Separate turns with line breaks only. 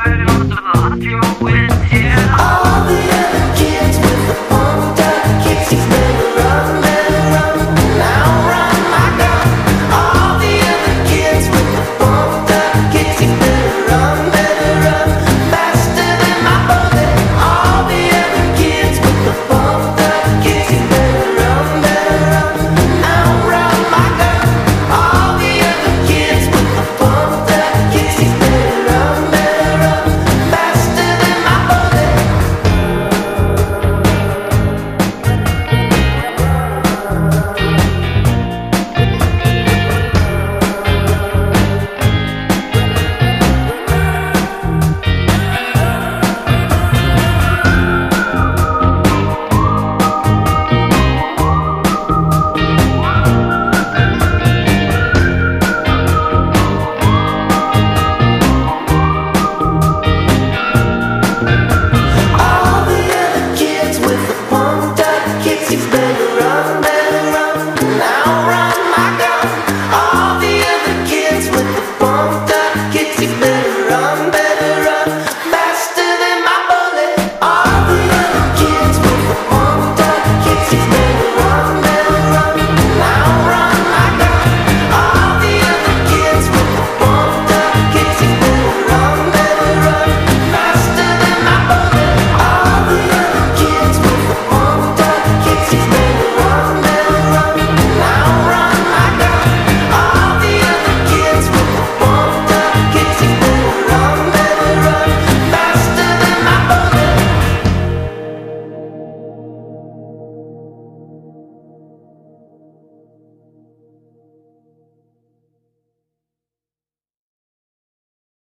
Hadi onu